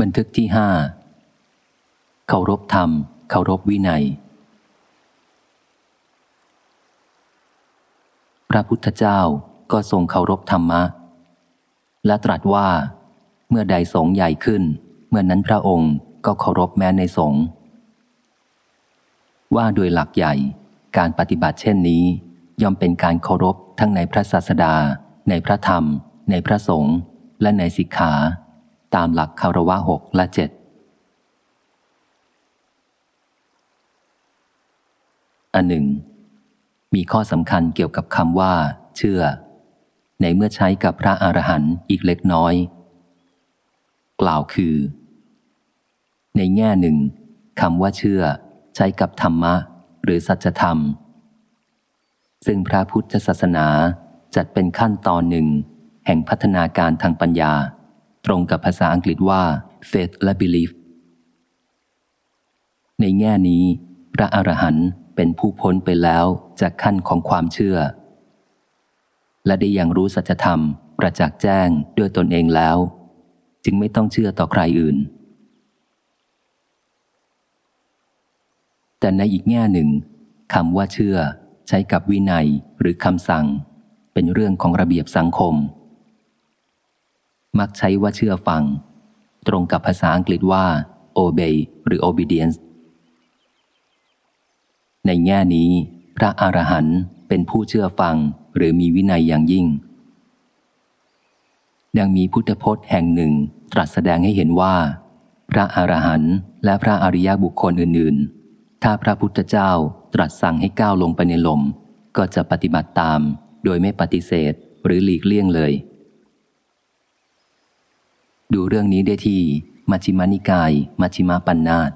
บันทึกที่ห้าเคารพธรรม เคารพวินัย พระพุทธเจ้าก็ทรงเคารพธรรมะ และตรัสว่า เมื่อใดสงใหญ่ขึ้น เมื่อนั้นพระองค์ก็เคารพแม้ในสงว่าโดยหลักใหญ่การปฏิบัติเช่นนี้ ย่อมเป็นการเคารพทั้งในพระศาสดา ในพระธรรม ในพระสงฆ์และในสิกขา ตามหลักคารวะหกและเจ็ดอันหนึ่ง มีข้อสำคัญเกี่ยวกับคำว่า เชื่อ ในเมื่อใช้กับพระอรหันต์อีกเล็กน้อย กล่าวคือ ในแง่หนึ่งคำว่าเชื่อ ใช้กับธรรมะ หรือสัจธรรม ซึ่งพระพุทธศาสนาจัดเป็นขั้นตอนหนึ่ง แห่งพัฒนาการทางปัญญา ตรงกับภาษาอังกฤษว่า faith และ belief ในแง่นี้ พระอรหันต์เป็นผู้พ้นไปแล้วจากขั้นของความเชื่อ และได้ยังรู้สัจธรรม ประจักษ์แจ้งด้วยตนเองแล้ว จึงไม่ต้องเชื่อต่อใครอื่น แต่ในอีกแง่หนึ่งคำว่าเชื่อใช้กับวินัยหรือคำสั่ง เป็นเรื่องของระเบียบสังคม มักใช้ว่าเชื่อฟัง ตรงกับภาษาอังกฤษว่า obey หรือ obedience ในแง่นี้ พระอรหันต์เป็นผู้เชื่อฟังหรือมีวินัยอย่างยิ่งยังมีพุทธพจน์แห่งหนึ่งตรัสแสดงให้เห็นว่า พระอรหันต์และพระอริยบุคคลอื่น ๆ ถ้าพระพุทธเจ้าตรัสสั่งให้ก้าวลงไปในลม ก็จะปฏิบัติตาม โดยไม่ปฏิเสธหรือหลีกเลี่ยงเลย ดูเรื่องนี้ได้ที่มัชฌิมานิกาย มัชฌิมาปัญนาต